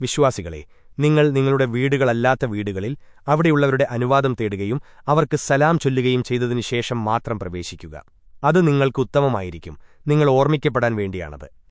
വിശ്വാസികളെ നിങ്ങൾ നിങ്ങളുടെ വീടുകളല്ലാത്ത വീടുകളിൽ അവിടെയുള്ളവരുടെ അനുവാദം തേടുകയും അവർക്ക് സലാം ചൊല്ലുകയും ചെയ്തതിനു ശേഷം മാത്രം പ്രവേശിക്കുക. അത് നിങ്ങൾക്ക് ഉത്തമമായിരിക്കും. നിങ്ങൾ ഓർമ്മിക്കപ്പെടാൻ വേണ്ടിയാണത്.